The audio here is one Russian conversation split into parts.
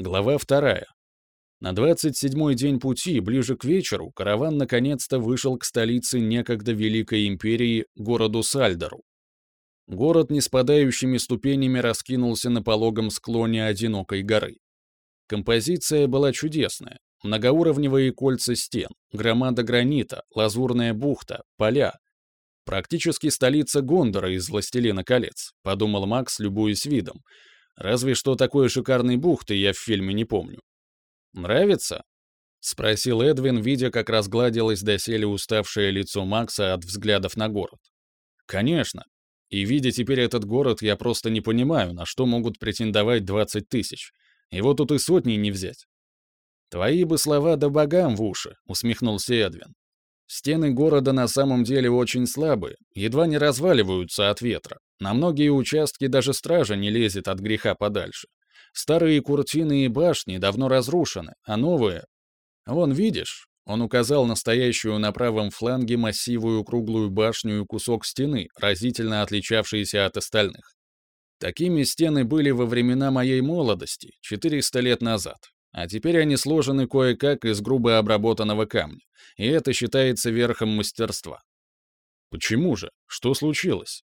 Глава вторая. На 27-й день пути, ближе к вечеру, караван наконец-то вышел к столице некогда Великой Империи, городу Сальдору. Город неспадающими ступенями раскинулся на пологом склоне одинокой горы. Композиция была чудесная. Многоуровневые кольца стен, громада гранита, лазурная бухта, поля. Практически столица Гондора из «Властелина колец», подумал Макс, любуясь видом. Разве что такой шикарной бухты я в фильме не помню. «Нравится?» — спросил Эдвин, видя, как разгладилось доселе уставшее лицо Макса от взглядов на город. «Конечно. И видя теперь этот город, я просто не понимаю, на что могут претендовать 20 тысяч. Его тут и сотни не взять». «Твои бы слова да богам в уши», — усмехнулся Эдвин. «Стены города на самом деле очень слабые, едва не разваливаются от ветра. На многие участки даже стража не лезет от греха подальше. Старые куртины и башни давно разрушены, а новые... Вон, видишь, он указал настоящую на правом фланге массивую круглую башню и кусок стены, разительно отличавшиеся от остальных. Такими стены были во времена моей молодости, 400 лет назад. А теперь они сложены кое-как из грубо обработанного камня, и это считается верхом мастерства. Почему же? Что случилось?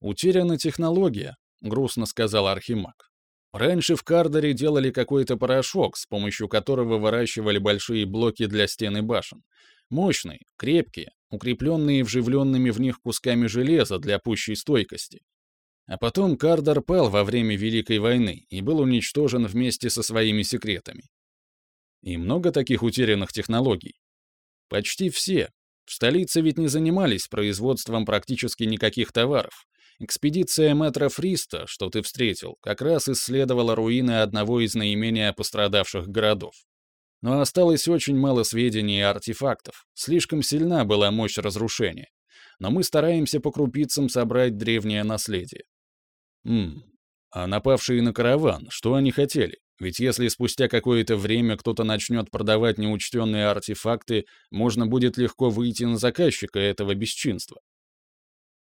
Утеряна технология, грустно сказал Архимаг. Раньше в Кардере делали какой-то порошок, с помощью которого выращивали большие блоки для стены башен. Мощные, крепкие, укрепленные вживленными в них кусками железа для пущей стойкости. А потом Кардер пал во время Великой войны и был уничтожен вместе со своими секретами. И много таких утерянных технологий. Почти все. В столице ведь не занимались производством практически никаких товаров. Экспедиция мэтра Фриста, что ты встретил, как раз исследовала руины одного из наименее пострадавших городов. Но осталось очень мало сведений и артефактов. Слишком сильна была мощь разрушения. Но мы стараемся по крупицам собрать древнее наследие. Ммм, а напавшие на караван, что они хотели? Ведь если спустя какое-то время кто-то начнет продавать неучтенные артефакты, можно будет легко выйти на заказчика этого бесчинства.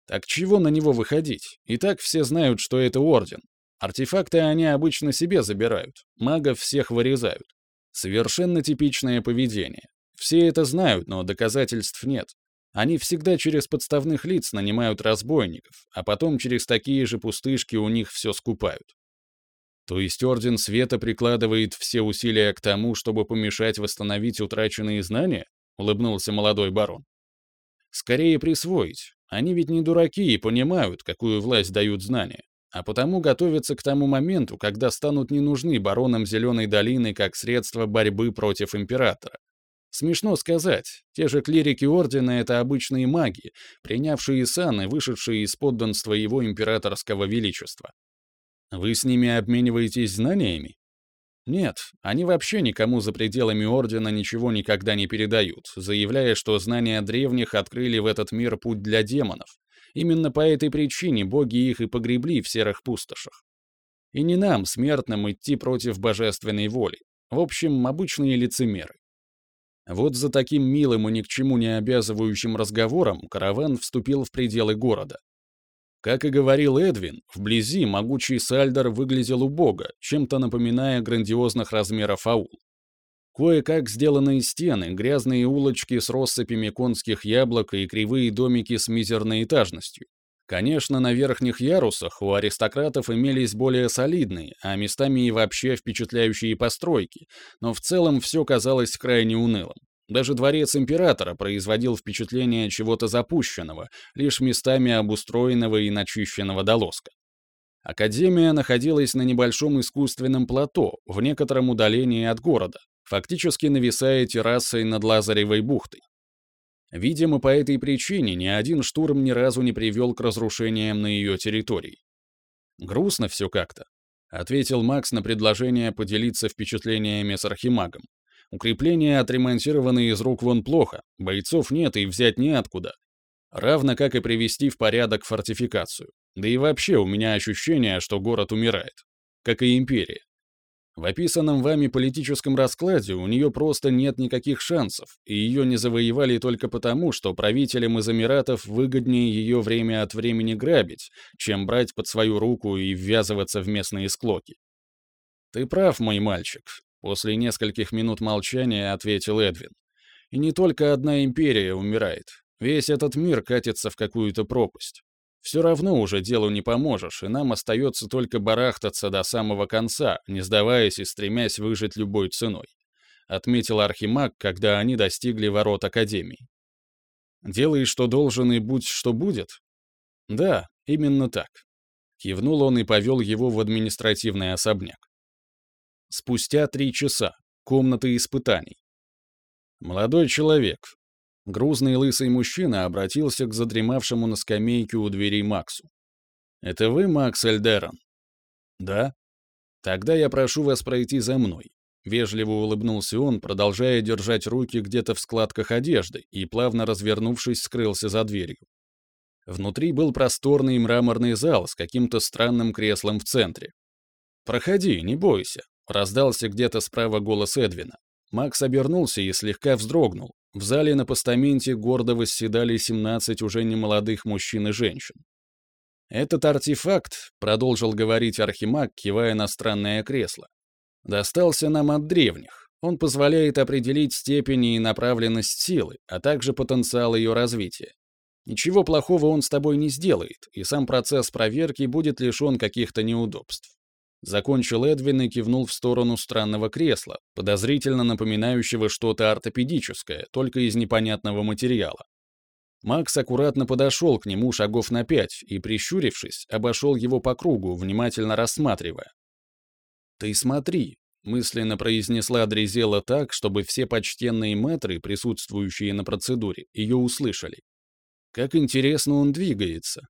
Так чего на него выходить? И так все знают, что это орден. Артефакты они обычно себе забирают, магов всех вырезают. Совершенно типичное поведение. Все это знают, но доказательств нет. Они всегда через подставных лиц нанимают разбойников, а потом через такие же пустышки у них все скупают. То есть Орден Света прикладывает все усилия к тому, чтобы помешать восстановить утраченные знания? Улыбнулся молодой барон. Скорее присвоить, они ведь не дураки и понимают, какую власть дают знания, а потому готовятся к тому моменту, когда станут не нужны баронам Зеленой долины как средство борьбы против императора. Смешно сказать, те же клирики Ордена — это обычные маги, принявшие саны, вышедшие из подданства его императорского величества. Вы с ними обмениваетесь знаниями? Нет, они вообще никому за пределами Ордена ничего никогда не передают, заявляя, что знания древних открыли в этот мир путь для демонов. Именно по этой причине боги их и погребли в серых пустошах. И не нам, смертным, идти против божественной воли. В общем, обычные лицемеры. Вот за таким милым и ни к чему не обязывающим разговором караван вступил в пределы города. Как и говорил Эдвин, вблизи могучий Сальдер выглядел убого, чем-то напоминая грандиозных размеров аул. Кое-как сделанные стены, грязные улочки с россыпями конских яблок и кривые домики с мизерной этажностью. Конечно, на верхних ярусах у аристократов имелись более солидные, а местами и вообще впечатляющие постройки, но в целом все казалось крайне унылым. Даже дворец императора производил впечатление чего-то запущенного, лишь местами обустроенного и начищенного до лоска. Академия находилась на небольшом искусственном плато, в некотором удалении от города, фактически нависая террасой над Лазаревой бухтой. Видимо, по этой причине ни один штурм ни разу не привел к разрушениям на ее территории. «Грустно все как-то», — ответил Макс на предложение поделиться впечатлениями с Архимагом. Укрепления отремонтированы из рук вон плохо, бойцов нет и взять неоткуда. Равно как и привести в порядок фортификацию. Да и вообще у меня ощущение, что город умирает. Как и империя. В описанном вами политическом раскладе у нее просто нет никаких шансов, и ее не завоевали только потому, что правителям из Эмиратов выгоднее ее время от времени грабить, чем брать под свою руку и ввязываться в местные склоки. «Ты прав, мой мальчик», — после нескольких минут молчания ответил Эдвин. «И не только одна империя умирает. Весь этот мир катится в какую-то пропасть. Все равно уже делу не поможешь, и нам остается только барахтаться до самого конца, не сдаваясь и стремясь выжить любой ценой», — отметил Архимаг, когда они достигли ворот Академии. «Делай, что должен, и будь, что будет?» «Да, именно так». Кивнул он и повел его в административный особняк. Спустя три часа. Комната испытаний. Молодой человек. Грузный лысый мужчина обратился к задремавшему на скамейке у дверей Максу. «Это вы, Макс Эльдерон?» «Да». «Тогда я прошу вас пройти за мной». Вежливо улыбнулся он, продолжая держать руки где-то в складках одежды, и, плавно развернувшись, скрылся за дверью. Внутри был просторный мраморный зал с каким-то странным креслом в центре. «Проходи, не бойся», Раздался где-то справа голос Эдвина. Макс обернулся и слегка вздрогнул. В зале на постаменте гордо восседали 17 уже немолодых мужчин и женщин. «Этот артефакт», — продолжил говорить Архимаг, кивая на странное кресло, — «достался нам от древних. Он позволяет определить степень и направленность силы, а также потенциал ее развития. Ничего плохого он с тобой не сделает, и сам процесс проверки будет лишен каких-то неудобств. Закончил Эдвин и кивнул в сторону странного кресла, подозрительно напоминающего что-то ортопедическое, только из непонятного материала. Макс аккуратно подошел к нему шагов на пять и, прищурившись, обошел его по кругу, внимательно рассматривая. «Ты смотри», — мысленно произнесла Дрезела так, чтобы все почтенные мэтры, присутствующие на процедуре, ее услышали. «Как интересно он двигается.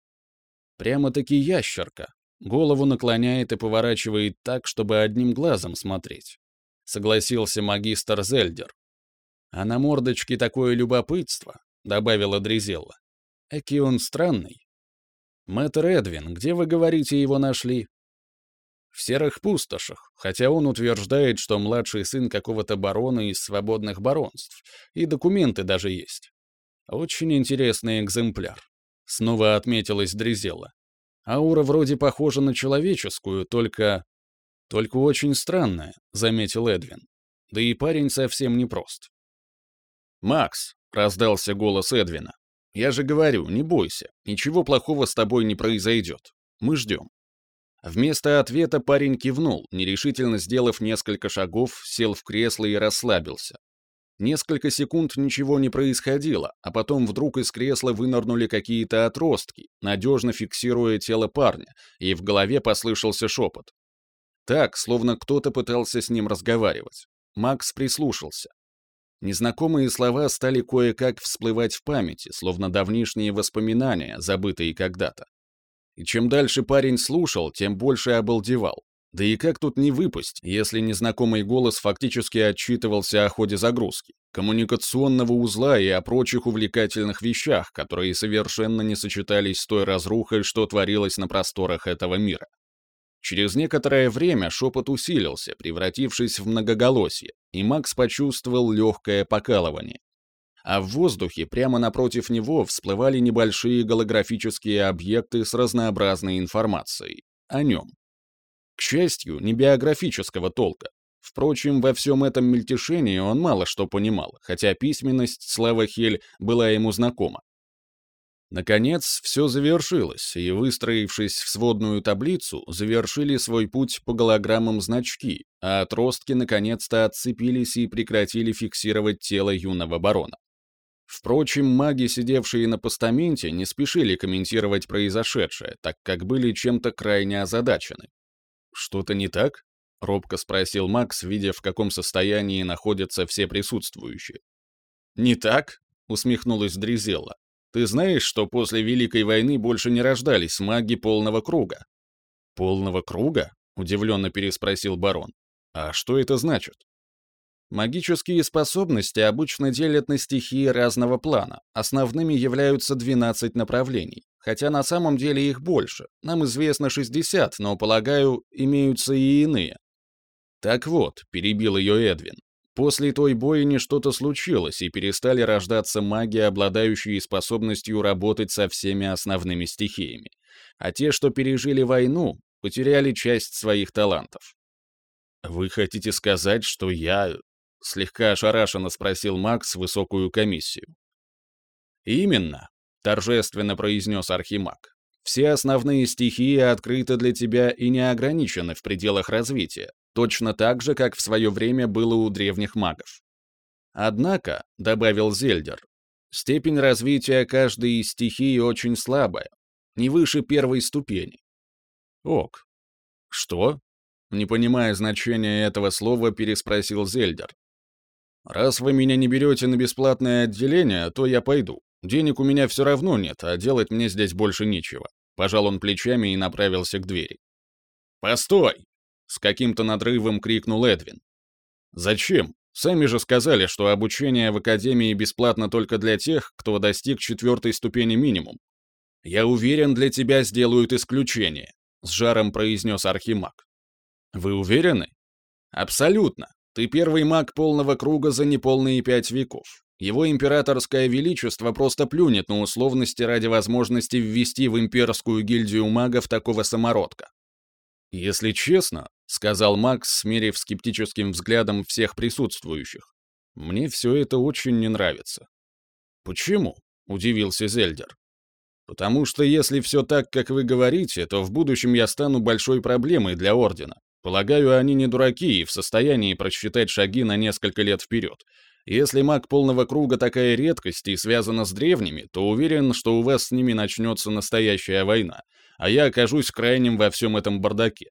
Прямо-таки ящерка, Голову наклоняет и поворачивает так, чтобы одним глазом смотреть. Согласился магистр Зельдер. А на мордочке такое любопытство, добавила Дрезелла. Эки он странный. Мэтр Эдвин, где вы говорите его нашли? В серых пустошах, хотя он утверждает, что младший сын какого-то барона из свободных баронств, и документы даже есть. Очень интересный экземпляр. Снова отметилась Дрезелла. Аура вроде похожа на человеческую, только... Только очень странная, заметил Эдвин. Да и парень совсем непрост. «Макс», — раздался голос Эдвина, — «я же говорю, не бойся, ничего плохого с тобой не произойдет. Мы ждем». Вместо ответа парень кивнул, нерешительно сделав несколько шагов, сел в кресло и расслабился. Несколько секунд ничего не происходило, а потом вдруг из кресла вынырнули какие-то отростки, надежно фиксируя тело парня, и в голове послышался шепот. Так, словно кто-то пытался с ним разговаривать. Макс прислушался. Незнакомые слова стали кое-как всплывать в памяти, словно давнишние воспоминания, забытые когда-то. И чем дальше парень слушал, тем больше обалдевал. Да и как тут не выпасть, если незнакомый голос фактически отчитывался о ходе загрузки, коммуникационного узла и о прочих увлекательных вещах, которые совершенно не сочетались с той разрухой, что творилось на просторах этого мира. Через некоторое время шепот усилился, превратившись в многоголосие, и Макс почувствовал легкое покалывание. А в воздухе прямо напротив него всплывали небольшие голографические объекты с разнообразной информацией о нем. К счастью, не биографического толка. Впрочем, во всем этом мельтешении он мало что понимал, хотя письменность, слава Хель, была ему знакома. Наконец, все завершилось, и, выстроившись в сводную таблицу, завершили свой путь по голограммам значки, а отростки наконец-то отцепились и прекратили фиксировать тело юного барона. Впрочем, маги, сидевшие на постаменте, не спешили комментировать произошедшее, так как были чем-то крайне озадачены. «Что-то не так?» — робко спросил Макс, видя, в каком состоянии находятся все присутствующие. «Не так?» — усмехнулась Дризелла. «Ты знаешь, что после Великой войны больше не рождались маги полного круга?» «Полного круга?» — удивленно переспросил барон. «А что это значит?» Магические способности обычно делят на стихии разного плана. Основными являются 12 направлений. Хотя на самом деле их больше. Нам известно 60, но, полагаю, имеются и иные. Так вот, перебил ее Эдвин. После той бойни что-то случилось, и перестали рождаться маги, обладающие способностью работать со всеми основными стихиями. А те, что пережили войну, потеряли часть своих талантов. «Вы хотите сказать, что я...» — слегка ошарашенно спросил Макс высокую комиссию. «Именно», — торжественно произнес Архимаг. «Все основные стихии открыты для тебя и не ограничены в пределах развития, точно так же, как в свое время было у древних магов. Однако, — добавил Зельдер, — степень развития каждой из стихий очень слабая, не выше первой ступени. Ок. Что? Не понимая значения этого слова, переспросил Зельдер. «Раз вы меня не берете на бесплатное отделение, то я пойду. Денег у меня все равно нет, а делать мне здесь больше нечего». Пожал он плечами и направился к двери. «Постой!» — с каким-то надрывом крикнул Эдвин. «Зачем? Сами же сказали, что обучение в Академии бесплатно только для тех, кто достиг четвертой ступени минимум. Я уверен, для тебя сделают исключение», — с жаром произнес Архимаг. «Вы уверены?» «Абсолютно. Ты первый маг полного круга за неполные пять веков. Его императорское величество просто плюнет на условности ради возможности ввести в имперскую гильдию магов такого самородка. «Если честно», — сказал Макс, смерив скептическим взглядом всех присутствующих, «мне все это очень не нравится». «Почему?» — удивился Зельдер. «Потому что если все так, как вы говорите, то в будущем я стану большой проблемой для Ордена. Полагаю, они не дураки и в состоянии просчитать шаги на несколько лет вперед. Если маг полного круга такая редкость и связана с древними, то уверен, что у вас с ними начнется настоящая война, а я окажусь крайним во всем этом бардаке.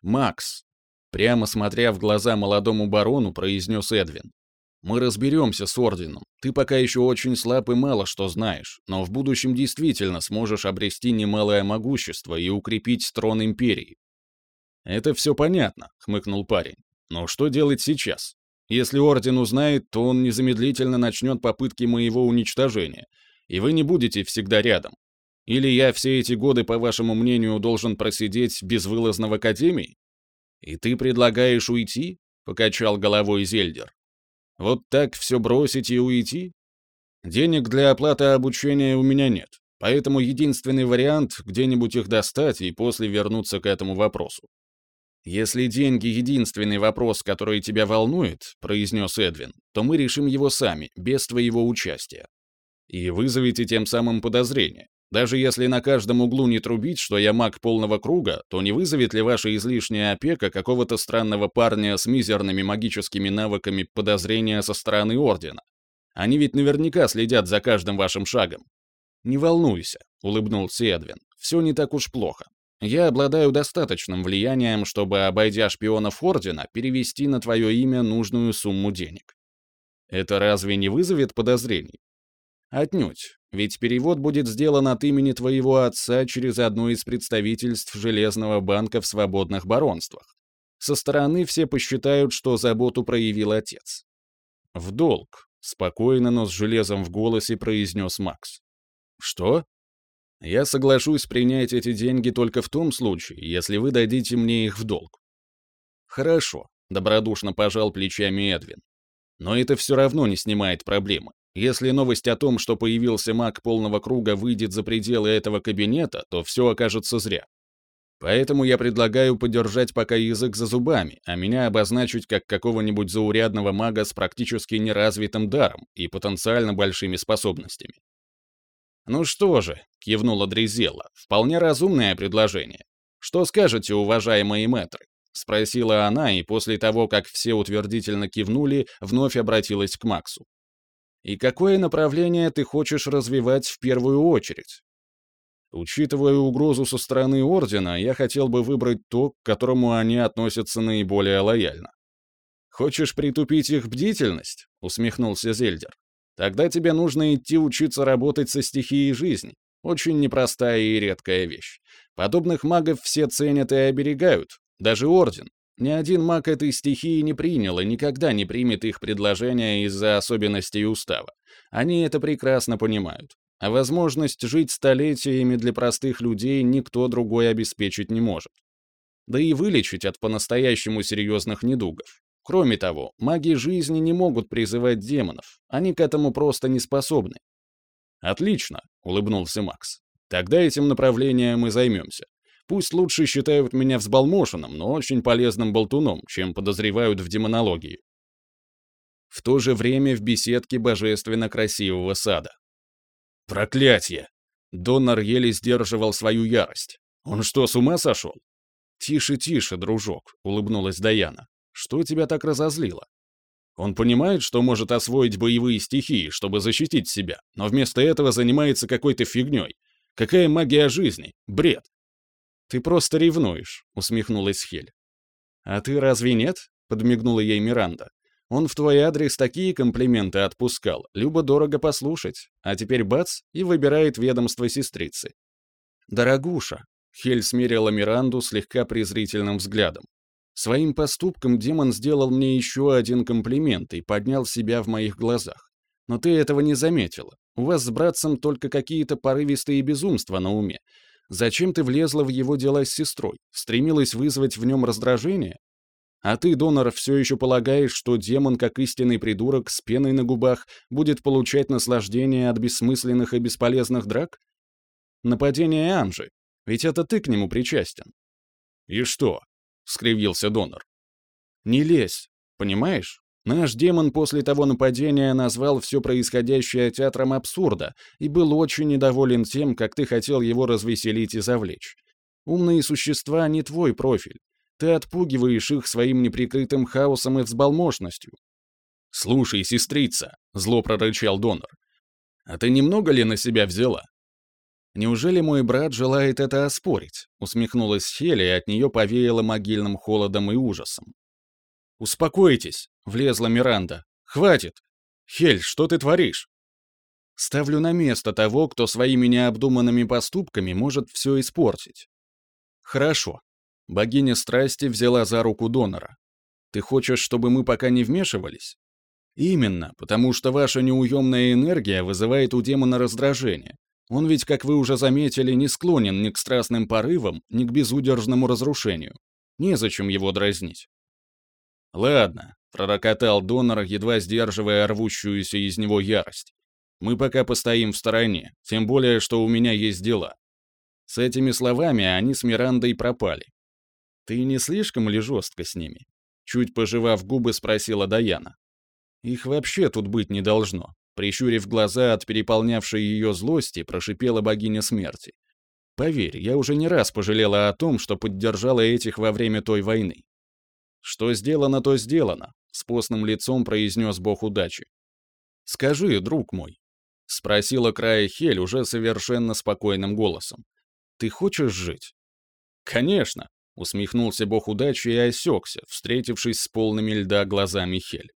«Макс», прямо смотря в глаза молодому барону, произнес Эдвин, «мы разберемся с Орденом. Ты пока еще очень слаб и мало что знаешь, но в будущем действительно сможешь обрести немалое могущество и укрепить трон Империи. «Это все понятно», — хмыкнул парень. «Но что делать сейчас? Если Орден узнает, то он незамедлительно начнет попытки моего уничтожения, и вы не будете всегда рядом. Или я все эти годы, по вашему мнению, должен просидеть безвылазно в Академии? И ты предлагаешь уйти?» — покачал головой Зельдер. «Вот так все бросить и уйти? Денег для оплаты обучения у меня нет, поэтому единственный вариант — где-нибудь их достать и после вернуться к этому вопросу. «Если деньги — единственный вопрос, который тебя волнует», — произнес Эдвин, «то мы решим его сами, без твоего участия. И вызовете тем самым подозрение. Даже если на каждом углу не трубить, что я маг полного круга, то не вызовет ли ваша излишняя опека какого-то странного парня с мизерными магическими навыками подозрения со стороны Ордена? Они ведь наверняка следят за каждым вашим шагом. «Не волнуйся», — улыбнулся Эдвин, — «все не так уж плохо. Я обладаю достаточным влиянием, чтобы, обойдя шпионов Ордена, перевести на твое имя нужную сумму денег. Это разве не вызовет подозрений? Отнюдь, ведь перевод будет сделан от имени твоего отца через одно из представительств Железного банка в свободных баронствах. Со стороны все посчитают, что заботу проявил отец. В долг, спокойно, но с железом в голосе произнес Макс. Что? Я соглашусь принять эти деньги только в том случае, если вы дадите мне их в долг. Хорошо, добродушно пожал плечами Эдвин. Но это все равно не снимает проблемы. Если новость о том, что появился маг полного круга, выйдет за пределы этого кабинета, то все окажется зря. Поэтому я предлагаю подержать пока язык за зубами, а меня обозначить как какого-нибудь заурядного мага с практически неразвитым даром и потенциально большими способностями. «Ну что же», — кивнула Дрезела, — «вполне разумное предложение. Что скажете, уважаемые мэтры?» — спросила она, и после того, как все утвердительно кивнули, вновь обратилась к Максу. «И какое направление ты хочешь развивать в первую очередь?» Учитывая угрозу со стороны Ордена, я хотел бы выбрать то, к которому они относятся наиболее лояльно. «Хочешь притупить их бдительность?» — усмехнулся Зельдер. Тогда тебе нужно идти учиться работать со стихией жизни. Очень непростая и редкая вещь. Подобных магов все ценят и оберегают, даже Орден. Ни один маг этой стихии не принял и никогда не примет их предложения из-за особенностей устава. Они это прекрасно понимают. А возможность жить столетиями для простых людей никто другой обеспечить не может. Да и вылечить от по-настоящему серьезных недугов. Кроме того, маги жизни не могут призывать демонов, они к этому просто не способны. «Отлично», — улыбнулся Макс. «Тогда этим направлением мы займемся. Пусть лучше считают меня взбалмошенным, но очень полезным болтуном, чем подозревают в демонологии. В то же время в беседке божественно красивого сада. Проклятье! Донор еле сдерживал свою ярость. Он что, с ума сошел? «Тише, тише, дружок», — улыбнулась Даяна. «Что тебя так разозлило?» Он понимает, что может освоить боевые стихии, чтобы защитить себя, но вместо этого занимается какой-то фигней. Какая магия жизни? Бред. «Ты просто ревнуешь», — усмехнулась Хель. «А ты разве нет?» — подмигнула ей Миранда. «Он в твой адрес такие комплименты отпускал, любо-дорого послушать, а теперь бац, и выбирает ведомство сестрицы». «Дорогуша», — Хель смерила Миранду слегка презрительным взглядом. «Своим поступком демон сделал мне еще один комплимент и поднял себя в моих глазах. Но ты этого не заметила. У вас с братцем только какие-то порывистые безумства на уме, Зачем ты влезла в его дела с сестрой? Стремилась вызвать в нем раздражение? А ты, донор, все еще полагаешь, что демон, как истинный придурок с пеной на губах, будет получать наслаждение от бессмысленных и бесполезных драк? Нападение Анжи. Ведь это ты к нему причастен. И что? — скривился донор. Не лезь, понимаешь? Наш демон после того нападения назвал все происходящее театром абсурда и был очень недоволен тем, как ты хотел его развеселить и завлечь. Умные существа не твой профиль. Ты отпугиваешь их своим неприкрытым хаосом и взбалмошностью. «Слушай, сестрица», — зло прорычал донор, — «а ты немного ли на себя взяла?» «Неужели мой брат желает это оспорить?» — усмехнулась Хеля, и от нее повеяло могильным холодом и ужасом. «Успокойтесь», — влезла Миранда. «Хватит! Хель, что ты творишь?» «Ставлю на место того, кто своими необдуманными поступками может все испортить». «Хорошо». Богиня страсти взяла за руку донора. «Ты хочешь, чтобы мы пока не вмешивались?» «Именно, потому что ваша неуемная энергия вызывает у демона раздражение. Он ведь, как вы уже заметили, не склонен ни к страстным порывам, ни к безудержному разрушению. Незачем его дразнить. «Ладно», — пророкотал донор, едва сдерживая рвущуюся из него ярость. «Мы пока постоим в стороне, тем более, что у меня есть дела». С этими словами они с Мирандой пропали. «Ты не слишком ли жестко с ними?» Чуть пожевав губы, спросила Даяна. «Их вообще тут быть не должно», прищурив глаза от переполнявшей ее злости, прошипела богиня смерти. «Поверь, я уже не раз пожалела о том, что поддержала этих во время той войны. «Что сделано, то сделано», — с постным лицом произнес бог удачи. «Скажи, друг мой», — спросила края Хель уже совершенно спокойным голосом. «Ты хочешь жить?» «Конечно», — усмехнулся бог удачи и осекся, встретившись с полными льда глазами Хель.